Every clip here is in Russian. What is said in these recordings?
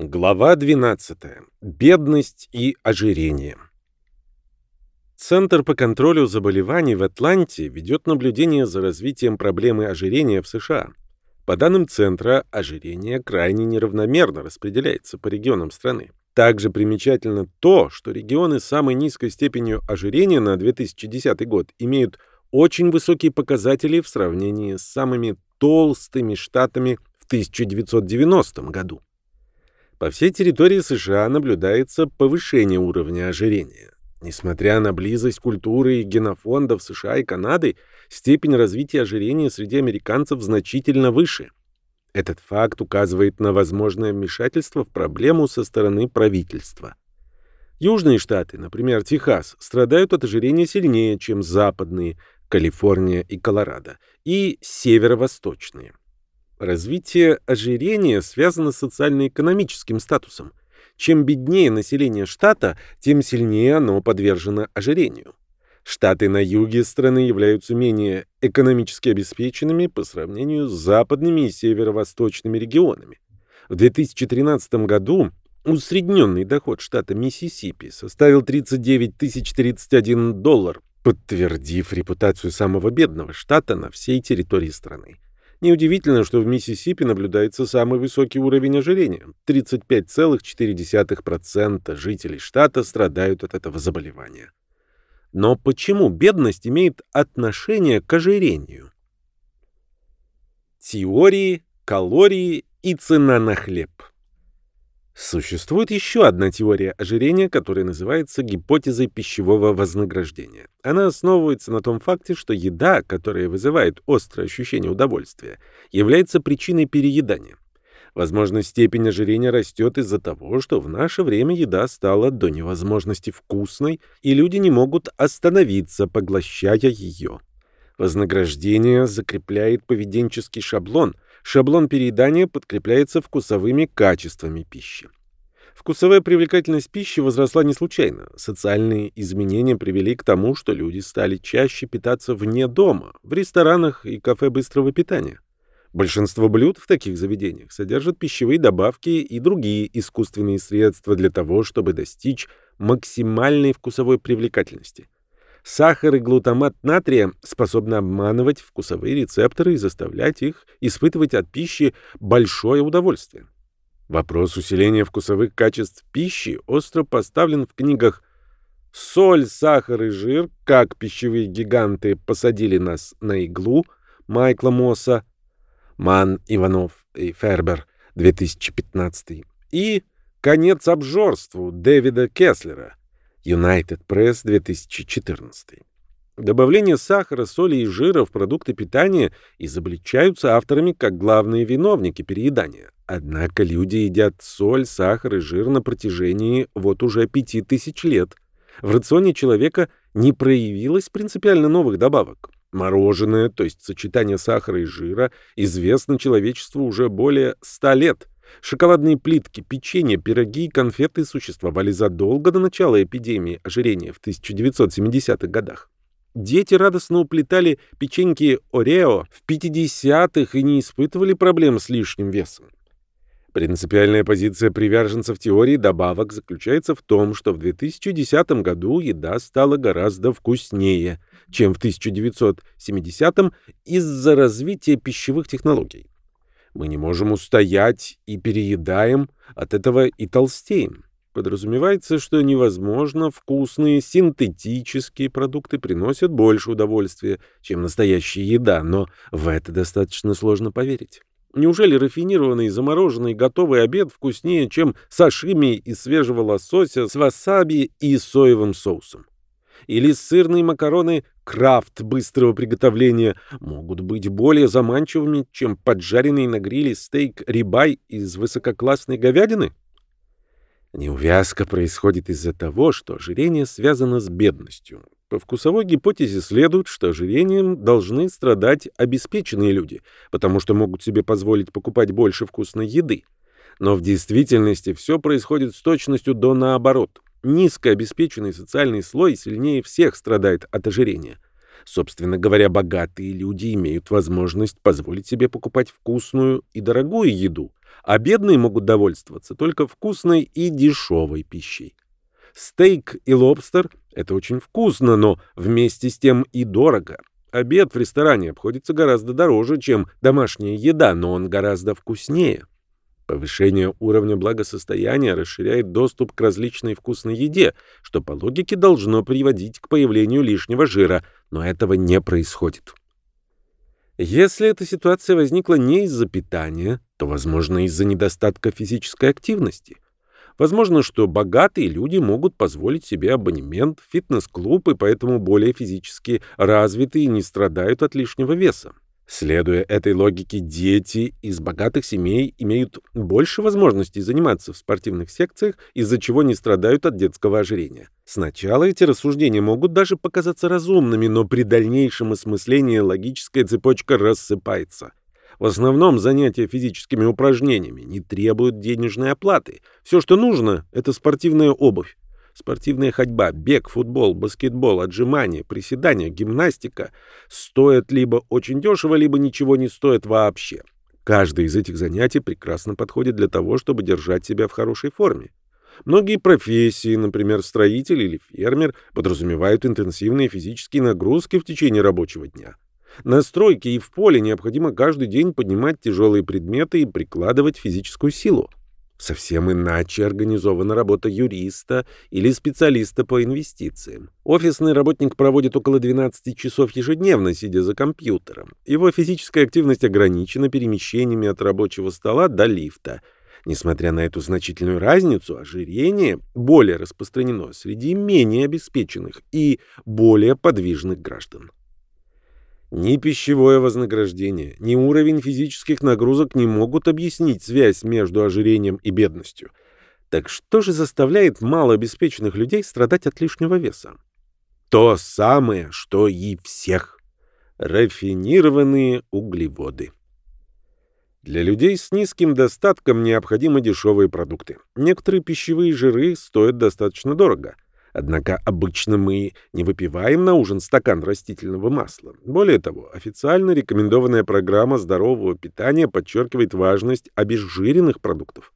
Глава 12. Бедность и ожирение. Центр по контролю заболеваний в Атланте ведет наблюдение за развитием проблемы ожирения в США. По данным центра, ожирение крайне неравномерно распределяется по регионам страны. Также примечательно то, что регионы с самой низкой степенью ожирения на 2010 год имеют очень высокие показатели в сравнении с самыми толстыми штатами в 1990 году. По всей территории США наблюдается повышение уровня ожирения. Несмотря на близость культуры и генофондов США и Канады, степень развития ожирения среди американцев значительно выше. Этот факт указывает на возможное вмешательство в проблему со стороны правительства. Южные штаты, например, Техас, страдают от ожирения сильнее, чем западные, Калифорния и Колорадо, и северо-восточные. Развитие ожирения связано с социально-экономическим статусом. Чем беднее население штата, тем сильнее оно подвержено ожирению. Штаты на юге страны являются менее экономически обеспеченными по сравнению с западными и северо-восточными регионами. В 2013 году усредненный доход штата Миссисипи составил 39 031 доллар, подтвердив репутацию самого бедного штата на всей территории страны. Неудивительно, что в Миссисипи наблюдается самый высокий уровень ожирения. 35,4% жителей штата страдают от этого заболевания. Но почему бедность имеет отношение к ожирению? Теории, калории и цена на хлеб. Существует еще одна теория ожирения, которая называется гипотезой пищевого вознаграждения. Она основывается на том факте, что еда, которая вызывает острое ощущение удовольствия, является причиной переедания. Возможно, степень ожирения растет из-за того, что в наше время еда стала до невозможности вкусной, и люди не могут остановиться, поглощая ее. Вознаграждение закрепляет поведенческий шаблон – Шаблон переедания подкрепляется вкусовыми качествами пищи. Вкусовая привлекательность пищи возросла не случайно. Социальные изменения привели к тому, что люди стали чаще питаться вне дома, в ресторанах и кафе быстрого питания. Большинство блюд в таких заведениях содержат пищевые добавки и другие искусственные средства для того, чтобы достичь максимальной вкусовой привлекательности. Сахар и глутамат натрия способны обманывать вкусовые рецепторы и заставлять их испытывать от пищи большое удовольствие. Вопрос усиления вкусовых качеств пищи остро поставлен в книгах «Соль, сахар и жир. Как пищевые гиганты посадили нас на иглу» Майкла Мосса, Ман, Иванов и Фербер, 2015, и «Конец обжорству» Дэвида Кеслера, United Press 2014. Добавление сахара, соли и жира в продукты питания изобличаются авторами как главные виновники переедания. Однако люди едят соль, сахар и жир на протяжении вот уже пяти тысяч лет. В рационе человека не проявилось принципиально новых добавок. Мороженое, то есть сочетание сахара и жира, известно человечеству уже более ста лет – Шоколадные плитки, печенье, пироги и конфеты существовали задолго до начала эпидемии ожирения в 1970-х годах. Дети радостно уплетали печеньки Орео в 50-х и не испытывали проблем с лишним весом. Принципиальная позиция приверженцев теории добавок заключается в том, что в 2010 году еда стала гораздо вкуснее, чем в 1970 из-за развития пищевых технологий. Мы не можем устоять и переедаем, от этого и толстеем. Подразумевается, что невозможно вкусные синтетические продукты приносят больше удовольствия, чем настоящая еда, но в это достаточно сложно поверить. Неужели рафинированный, замороженный, готовый обед вкуснее, чем сашими из свежего лосося с васаби и соевым соусом? Или сырные макароны крафт быстрого приготовления могут быть более заманчивыми, чем поджаренный на гриле стейк рибай из высококлассной говядины? Неувязка происходит из-за того, что ожирение связано с бедностью. По вкусовой гипотезе следует, что ожирением должны страдать обеспеченные люди, потому что могут себе позволить покупать больше вкусной еды. Но в действительности все происходит с точностью до наоборот. Низкообеспеченный социальный слой сильнее всех страдает от ожирения. Собственно говоря, богатые люди имеют возможность позволить себе покупать вкусную и дорогую еду, а бедные могут довольствоваться только вкусной и дешевой пищей. Стейк и лобстер – это очень вкусно, но вместе с тем и дорого. Обед в ресторане обходится гораздо дороже, чем домашняя еда, но он гораздо вкуснее. Повышение уровня благосостояния расширяет доступ к различной вкусной еде, что по логике должно приводить к появлению лишнего жира, но этого не происходит. Если эта ситуация возникла не из-за питания, то, возможно, из-за недостатка физической активности. Возможно, что богатые люди могут позволить себе абонемент в фитнес-клуб и поэтому более физически развитые не страдают от лишнего веса. Следуя этой логике, дети из богатых семей имеют больше возможностей заниматься в спортивных секциях, из-за чего не страдают от детского ожирения. Сначала эти рассуждения могут даже показаться разумными, но при дальнейшем осмыслении логическая цепочка рассыпается. В основном занятия физическими упражнениями не требуют денежной оплаты. Все, что нужно, это спортивная обувь. Спортивная ходьба, бег, футбол, баскетбол, отжимания, приседания, гимнастика стоят либо очень дешево, либо ничего не стоят вообще. Каждое из этих занятий прекрасно подходит для того, чтобы держать себя в хорошей форме. Многие профессии, например, строитель или фермер, подразумевают интенсивные физические нагрузки в течение рабочего дня. На стройке и в поле необходимо каждый день поднимать тяжелые предметы и прикладывать физическую силу. Совсем иначе организована работа юриста или специалиста по инвестициям. Офисный работник проводит около 12 часов ежедневно, сидя за компьютером. Его физическая активность ограничена перемещениями от рабочего стола до лифта. Несмотря на эту значительную разницу, ожирение более распространено среди менее обеспеченных и более подвижных граждан. Ни пищевое вознаграждение, ни уровень физических нагрузок не могут объяснить связь между ожирением и бедностью. Так что же заставляет малообеспеченных людей страдать от лишнего веса? То самое, что и всех. Рафинированные углеводы. Для людей с низким достатком необходимы дешевые продукты. Некоторые пищевые жиры стоят достаточно дорого – Однако обычно мы не выпиваем на ужин стакан растительного масла. Более того, официально рекомендованная программа здорового питания подчеркивает важность обезжиренных продуктов.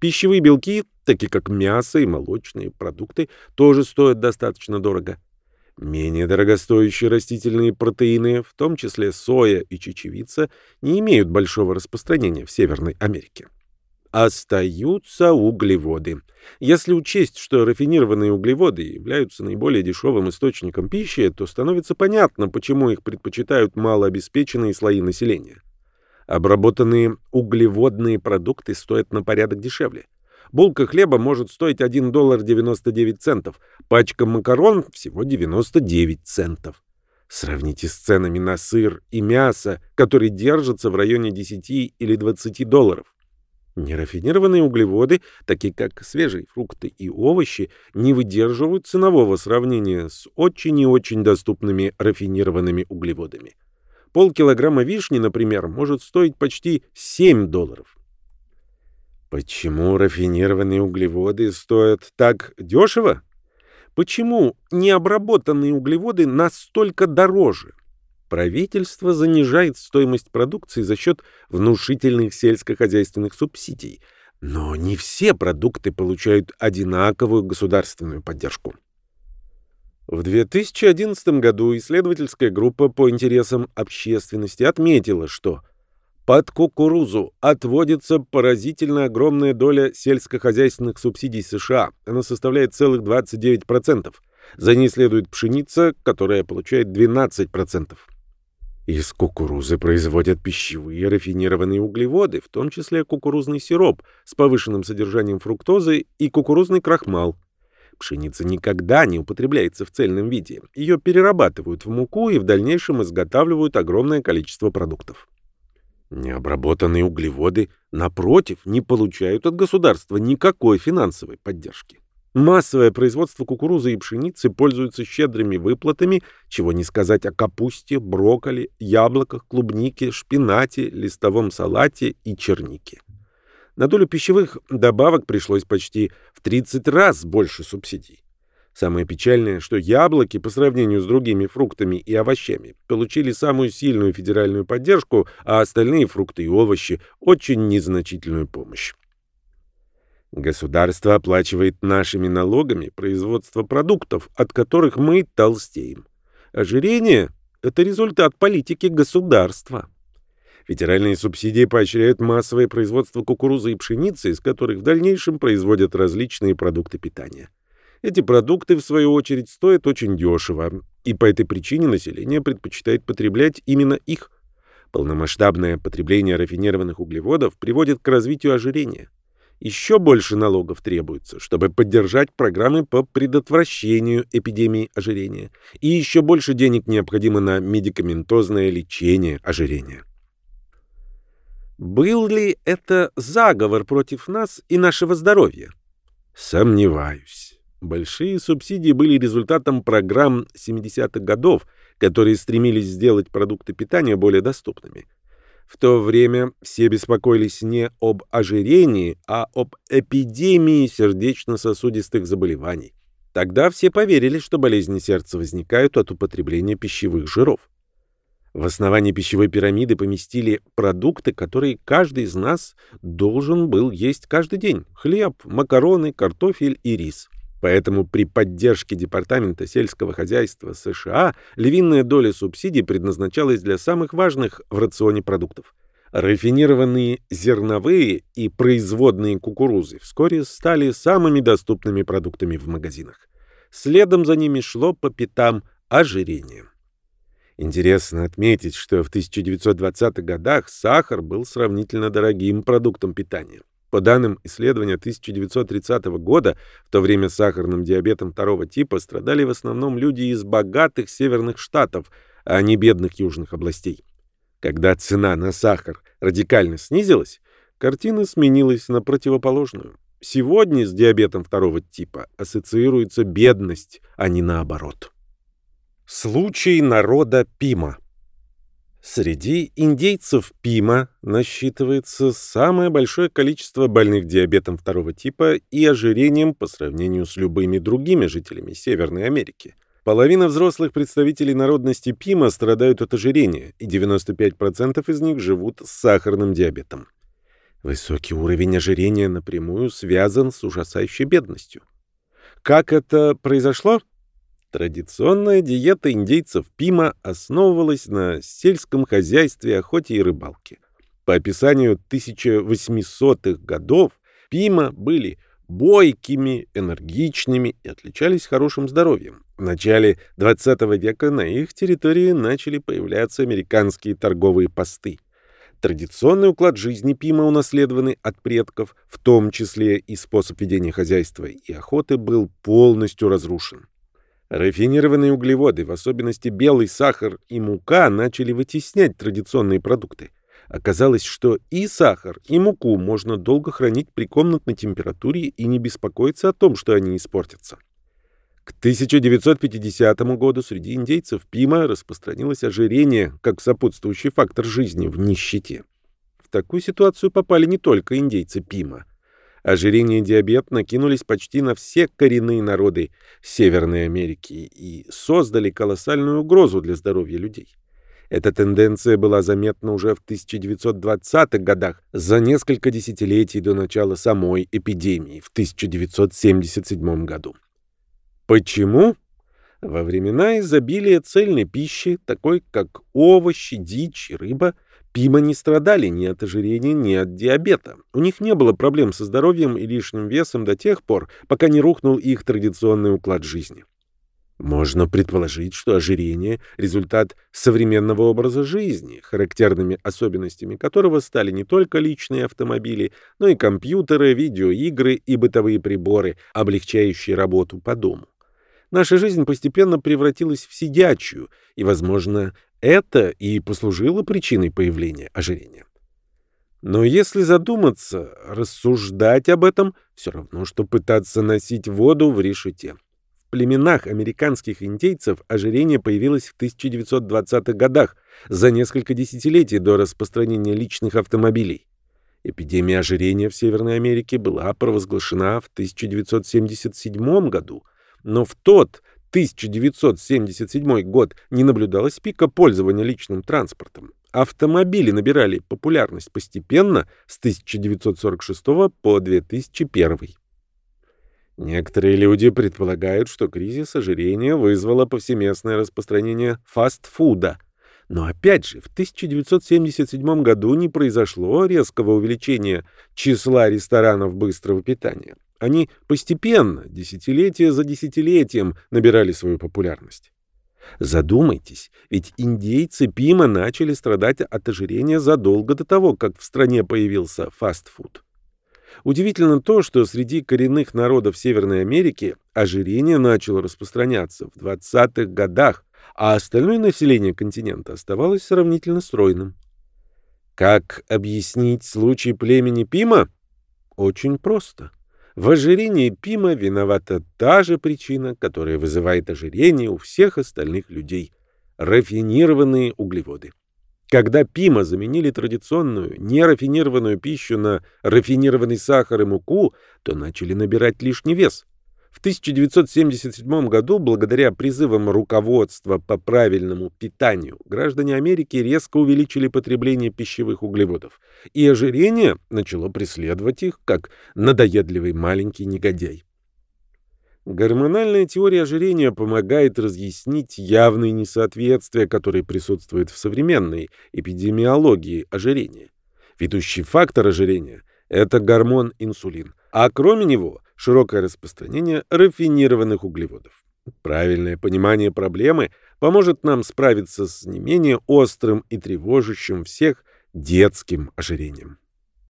Пищевые белки, такие как мясо и молочные продукты, тоже стоят достаточно дорого. Менее дорогостоящие растительные протеины, в том числе соя и чечевица, не имеют большого распространения в Северной Америке. Остаются углеводы. Если учесть, что рафинированные углеводы являются наиболее дешевым источником пищи, то становится понятно, почему их предпочитают малообеспеченные слои населения. Обработанные углеводные продукты стоят на порядок дешевле. Булка хлеба может стоить 1 доллар 99 центов, пачка макарон всего 99 центов. Сравните с ценами на сыр и мясо, которые держатся в районе 10 или 20 долларов. Нерафинированные углеводы, такие как свежие фрукты и овощи, не выдерживают ценового сравнения с очень и очень доступными рафинированными углеводами. Полкилограмма вишни, например, может стоить почти 7 долларов. Почему рафинированные углеводы стоят так дешево? Почему необработанные углеводы настолько дороже? Правительство занижает стоимость продукции за счет внушительных сельскохозяйственных субсидий, но не все продукты получают одинаковую государственную поддержку. В 2011 году исследовательская группа по интересам общественности отметила, что под кукурузу отводится поразительно огромная доля сельскохозяйственных субсидий США. Она составляет целых 29%. За ней следует пшеница, которая получает 12%. Из кукурузы производят пищевые рафинированные углеводы, в том числе кукурузный сироп с повышенным содержанием фруктозы и кукурузный крахмал. Пшеница никогда не употребляется в цельном виде. Ее перерабатывают в муку и в дальнейшем изготавливают огромное количество продуктов. Необработанные углеводы, напротив, не получают от государства никакой финансовой поддержки. Массовое производство кукурузы и пшеницы пользуется щедрыми выплатами, чего не сказать о капусте, брокколи, яблоках, клубнике, шпинате, листовом салате и чернике. На долю пищевых добавок пришлось почти в 30 раз больше субсидий. Самое печальное, что яблоки по сравнению с другими фруктами и овощами получили самую сильную федеральную поддержку, а остальные фрукты и овощи – очень незначительную помощь. Государство оплачивает нашими налогами производство продуктов, от которых мы толстеем. Ожирение – это результат политики государства. Федеральные субсидии поощряют массовое производство кукурузы и пшеницы, из которых в дальнейшем производят различные продукты питания. Эти продукты, в свою очередь, стоят очень дешево, и по этой причине население предпочитает потреблять именно их. Полномасштабное потребление рафинированных углеводов приводит к развитию ожирения. Еще больше налогов требуется, чтобы поддержать программы по предотвращению эпидемии ожирения. И еще больше денег необходимо на медикаментозное лечение ожирения. Был ли это заговор против нас и нашего здоровья? Сомневаюсь. Большие субсидии были результатом программ 70-х годов, которые стремились сделать продукты питания более доступными. В то время все беспокоились не об ожирении, а об эпидемии сердечно-сосудистых заболеваний. Тогда все поверили, что болезни сердца возникают от употребления пищевых жиров. В основании пищевой пирамиды поместили продукты, которые каждый из нас должен был есть каждый день. Хлеб, макароны, картофель и рис. Поэтому при поддержке Департамента сельского хозяйства США львиная доля субсидий предназначалась для самых важных в рационе продуктов. Рафинированные зерновые и производные кукурузы вскоре стали самыми доступными продуктами в магазинах. Следом за ними шло по пятам ожирение. Интересно отметить, что в 1920-х годах сахар был сравнительно дорогим продуктом питания. По данным исследования 1930 года, в то время сахарным диабетом второго типа страдали в основном люди из богатых северных штатов, а не бедных южных областей. Когда цена на сахар радикально снизилась, картина сменилась на противоположную. Сегодня с диабетом второго типа ассоциируется бедность, а не наоборот. Случай народа Пима Среди индейцев Пима насчитывается самое большое количество больных диабетом второго типа и ожирением по сравнению с любыми другими жителями Северной Америки. Половина взрослых представителей народности Пима страдают от ожирения, и 95% из них живут с сахарным диабетом. Высокий уровень ожирения напрямую связан с ужасающей бедностью. Как это произошло? Традиционная диета индейцев Пима основывалась на сельском хозяйстве, охоте и рыбалке. По описанию 1800-х годов Пима были бойкими, энергичными и отличались хорошим здоровьем. В начале 20 века на их территории начали появляться американские торговые посты. Традиционный уклад жизни Пима, унаследованный от предков, в том числе и способ ведения хозяйства и охоты, был полностью разрушен. Рафинированные углеводы, в особенности белый сахар и мука, начали вытеснять традиционные продукты. Оказалось, что и сахар, и муку можно долго хранить при комнатной температуре и не беспокоиться о том, что они испортятся. К 1950 году среди индейцев Пима распространилось ожирение как сопутствующий фактор жизни в нищете. В такую ситуацию попали не только индейцы Пима. Ожирение и диабет накинулись почти на все коренные народы Северной Америки и создали колоссальную угрозу для здоровья людей. Эта тенденция была заметна уже в 1920-х годах, за несколько десятилетий до начала самой эпидемии в 1977 году. Почему? Во времена изобилия цельной пищи, такой как овощи, дичь и рыба, Пима не страдали ни от ожирения, ни от диабета. У них не было проблем со здоровьем и лишним весом до тех пор, пока не рухнул их традиционный уклад жизни. Можно предположить, что ожирение – результат современного образа жизни, характерными особенностями которого стали не только личные автомобили, но и компьютеры, видеоигры и бытовые приборы, облегчающие работу по дому. Наша жизнь постепенно превратилась в сидячую, и, возможно, это и послужило причиной появления ожирения. Но если задуматься, рассуждать об этом все равно, что пытаться носить воду в решете. В племенах американских индейцев ожирение появилось в 1920-х годах, за несколько десятилетий до распространения личных автомобилей. Эпидемия ожирения в Северной Америке была провозглашена в 1977 году – но в тот 1977 год не наблюдалось пика пользования личным транспортом. Автомобили набирали популярность постепенно с 1946 по 2001. Некоторые люди предполагают, что кризис ожирения вызвало повсеместное распространение фастфуда. Но опять же, в 1977 году не произошло резкого увеличения числа ресторанов быстрого питания. Они постепенно, десятилетие за десятилетием, набирали свою популярность. Задумайтесь, ведь индейцы Пима начали страдать от ожирения задолго до того, как в стране появился фастфуд. Удивительно то, что среди коренных народов Северной Америки ожирение начало распространяться в 20-х годах, а остальное население континента оставалось сравнительно стройным. Как объяснить случай племени Пима? Очень просто. В ожирении Пима виновата та же причина, которая вызывает ожирение у всех остальных людей – рафинированные углеводы. Когда Пима заменили традиционную, нерафинированную пищу на рафинированный сахар и муку, то начали набирать лишний вес – в 1977 году, благодаря призывам руководства по правильному питанию, граждане Америки резко увеличили потребление пищевых углеводов, и ожирение начало преследовать их, как надоедливый маленький негодяй. Гормональная теория ожирения помогает разъяснить явные несоответствия, которые присутствуют в современной эпидемиологии ожирения. Ведущий фактор ожирения – это гормон инсулин, а кроме него – широкое распространение рафинированных углеводов. Правильное понимание проблемы поможет нам справиться с не менее острым и тревожащим всех детским ожирением.